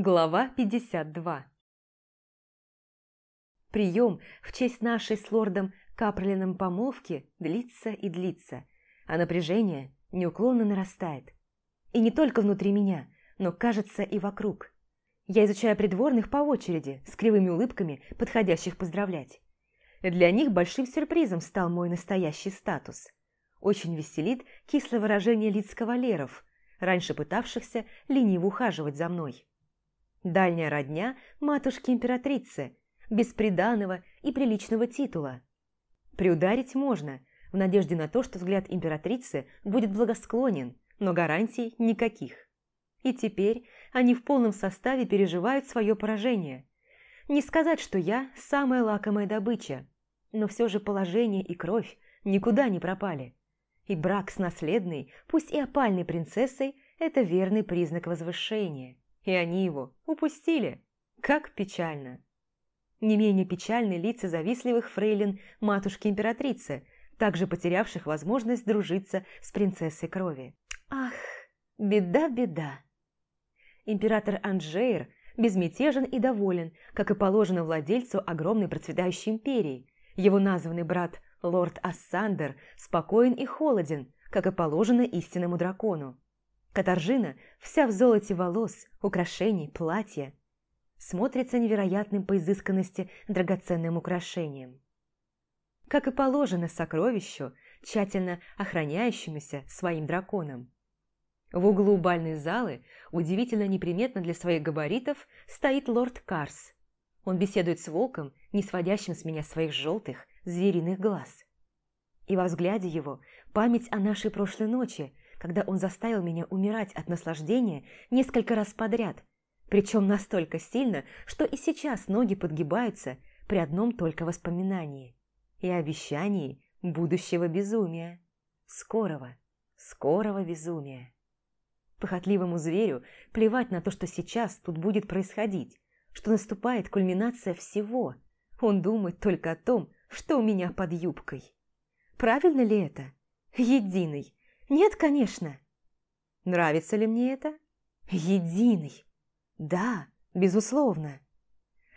Глава 52 Прием в честь нашей с лордом Капралином помолвки длится и длится, а напряжение неуклонно нарастает. И не только внутри меня, но, кажется, и вокруг. Я изучаю придворных по очереди, с кривыми улыбками, подходящих поздравлять. Для них большим сюрпризом стал мой настоящий статус. Очень веселит кислое выражение лиц кавалеров, раньше пытавшихся лениво ухаживать за мной. Дальняя родня матушки-императрицы, без приданого и приличного титула. Приударить можно, в надежде на то, что взгляд императрицы будет благосклонен, но гарантий никаких. И теперь они в полном составе переживают свое поражение. Не сказать, что я самая лакомая добыча, но все же положение и кровь никуда не пропали. И брак с наследной, пусть и опальной принцессой, это верный признак возвышения. И они его упустили. Как печально. Не менее печальны лица завистливых фрейлин матушки-императрицы, также потерявших возможность дружиться с принцессой крови. Ах, беда-беда. Император Анжейр безмятежен и доволен, как и положено владельцу огромной процветающей империи. Его названный брат лорд Ассандер спокоен и холоден, как и положено истинному дракону. Катаржина вся в золоте волос, украшений, платья. Смотрится невероятным по изысканности драгоценным украшением. Как и положено сокровищу, тщательно охраняющемуся своим драконом. В углу бальной залы, удивительно неприметно для своих габаритов, стоит лорд Карс. Он беседует с волком, не сводящим с меня своих желтых, звериных глаз. И во взгляде его память о нашей прошлой ночи, когда он заставил меня умирать от наслаждения несколько раз подряд, причем настолько сильно, что и сейчас ноги подгибаются при одном только воспоминании и обещании будущего безумия. Скорого, скорого безумия. Похотливому зверю плевать на то, что сейчас тут будет происходить, что наступает кульминация всего. Он думает только о том, что у меня под юбкой. Правильно ли это? Единый. Нет, конечно. Нравится ли мне это? Единый. Да, безусловно.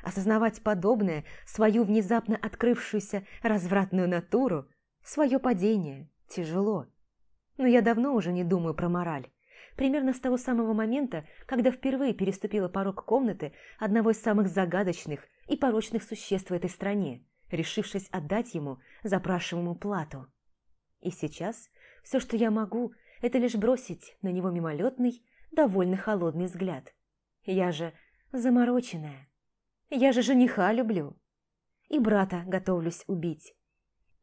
Осознавать подобное, свою внезапно открывшуюся развратную натуру, свое падение, тяжело. Но я давно уже не думаю про мораль примерно с того самого момента, когда впервые переступила порог комнаты одного из самых загадочных и порочных существ в этой стране, решившись отдать ему запрашиваемую плату. И сейчас все, что я могу, это лишь бросить на него мимолетный, довольно холодный взгляд. Я же замороченная. Я же жениха люблю. И брата готовлюсь убить.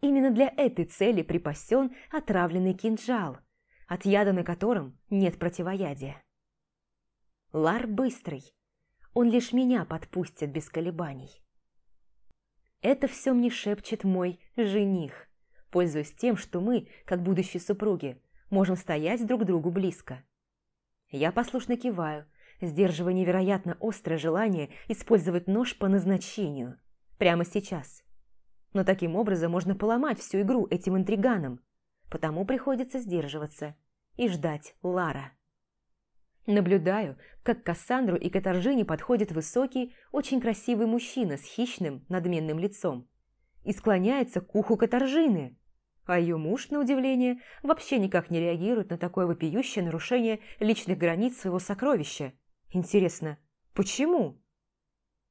Именно для этой цели припасен отравленный кинжал – от яда на котором нет противоядия. Лар быстрый. Он лишь меня подпустит без колебаний. Это все мне шепчет мой жених, пользуясь тем, что мы, как будущие супруги, можем стоять друг другу близко. Я послушно киваю, сдерживая невероятно острое желание использовать нож по назначению, прямо сейчас. Но таким образом можно поломать всю игру этим интриганам, потому приходится сдерживаться и ждать Лара. Наблюдаю, как к Кассандру и Катаржине подходит высокий, очень красивый мужчина с хищным, надменным лицом и склоняется к уху Катаржины, а ее муж, на удивление, вообще никак не реагирует на такое вопиющее нарушение личных границ своего сокровища. Интересно, почему?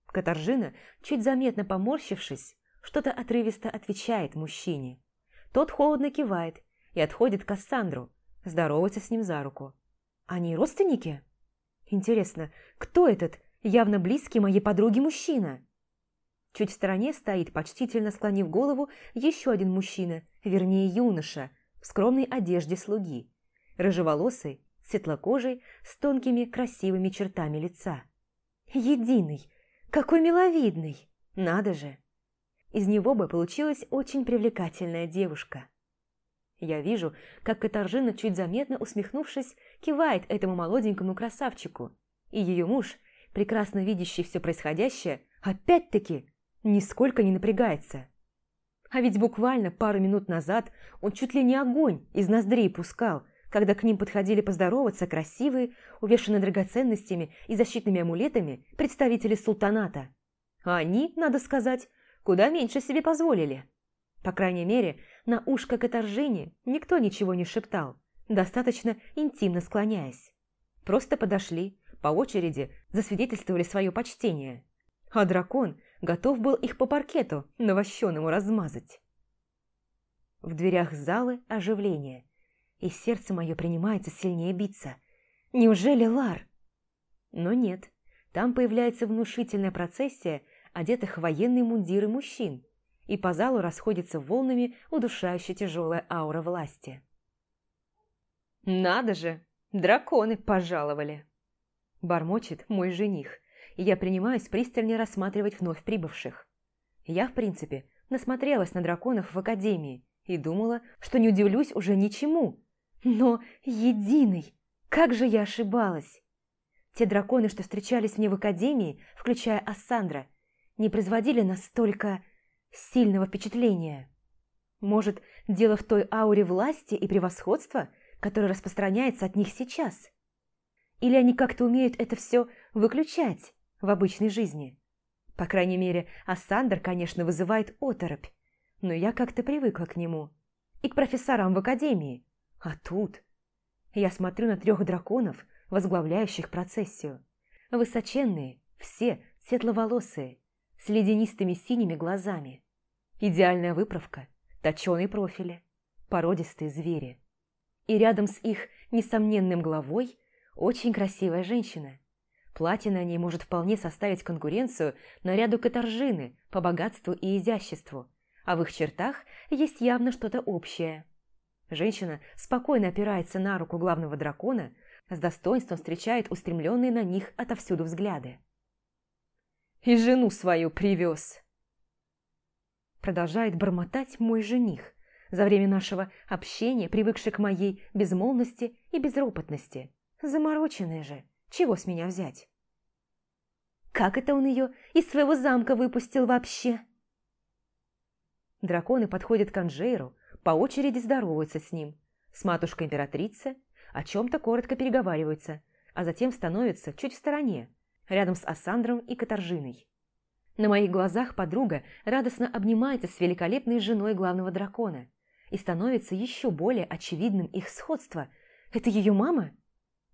Катаржина, чуть заметно поморщившись, что-то отрывисто отвечает мужчине. Тот холодно кивает и отходит к Кассандру, здоровается с ним за руку. Они родственники? Интересно, кто этот явно близкий моей подруге мужчина? Чуть в стороне стоит, почтительно склонив голову, еще один мужчина, вернее юноша, в скромной одежде слуги. Рыжеволосый, светлокожий, с тонкими красивыми чертами лица. Единый! Какой миловидный! Надо же! Из него бы получилась очень привлекательная девушка. Я вижу, как Катаржина, чуть заметно усмехнувшись, кивает этому молоденькому красавчику. И ее муж, прекрасно видящий все происходящее, опять-таки нисколько не напрягается. А ведь буквально пару минут назад он чуть ли не огонь из ноздрей пускал, когда к ним подходили поздороваться красивые, увешанные драгоценностями и защитными амулетами представители султаната. А они, надо сказать, куда меньше себе позволили. По крайней мере, на ушко Катаржине никто ничего не шептал, достаточно интимно склоняясь. Просто подошли, по очереди засвидетельствовали свое почтение. А дракон готов был их по паркету навощенному размазать. В дверях залы оживление, и сердце мое принимается сильнее биться. Неужели Лар? Но нет, там появляется внушительная процессия одетых в военные мундиры мужчин, и по залу расходится волнами удушающая тяжелая аура власти. «Надо же! Драконы пожаловали!» Бормочет мой жених, и я принимаюсь пристальнее рассматривать вновь прибывших. Я, в принципе, насмотрелась на драконов в академии и думала, что не удивлюсь уже ничему. Но единый! Как же я ошибалась! Те драконы, что встречались мне в академии, включая Ассандра, не производили настолько сильного впечатления. Может, дело в той ауре власти и превосходства, которая распространяется от них сейчас? Или они как-то умеют это все выключать в обычной жизни? По крайней мере, Ассандр, конечно, вызывает оторопь, но я как-то привыкла к нему. И к профессорам в академии. А тут... Я смотрю на трех драконов, возглавляющих процессию. Высоченные, все светловолосые, с ледянистыми синими глазами. Идеальная выправка, точеные профили, породистые звери. И рядом с их несомненным главой очень красивая женщина. Платье на ней может вполне составить конкуренцию наряду каторжины по богатству и изяществу, а в их чертах есть явно что-то общее. Женщина спокойно опирается на руку главного дракона, с достоинством встречает устремленные на них отовсюду взгляды. «И жену свою привез!» Продолжает бормотать мой жених, за время нашего общения привыкший к моей безмолвности и безропотности. Замороченная же, чего с меня взять? Как это он ее из своего замка выпустил вообще? Драконы подходят к Анжейру, по очереди здороваются с ним. С матушкой императрицы о чем-то коротко переговариваются, а затем становятся чуть в стороне, рядом с Ассандром и Катаржиной. На моих глазах подруга радостно обнимается с великолепной женой главного дракона, и становится еще более очевидным их сходство. Это ее мама?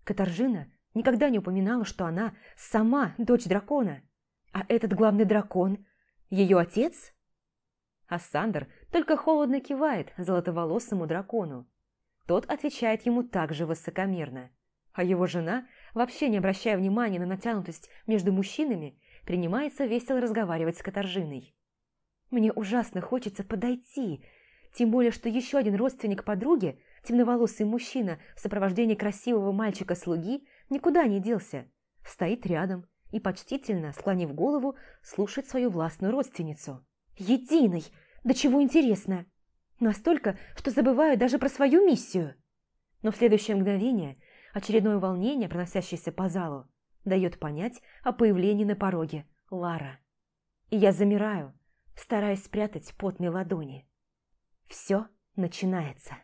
Катаржина никогда не упоминала, что она сама дочь дракона. А этот главный дракон – ее отец? А Сандер только холодно кивает золотоволосому дракону. Тот отвечает ему также высокомерно. А его жена, вообще не обращая внимания на натянутость между мужчинами, принимается весело разговаривать с Катаржиной. Мне ужасно хочется подойти, тем более, что еще один родственник подруги, темноволосый мужчина в сопровождении красивого мальчика-слуги, никуда не делся. Стоит рядом и, почтительно склонив голову, слушает свою властную родственницу. «Единый! Да чего интересно! Настолько, что забываю даже про свою миссию!» Но в следующее мгновение очередное волнение, проносящееся по залу, дает понять о появлении на пороге Лара. И я замираю, стараясь спрятать потные ладони. Все начинается.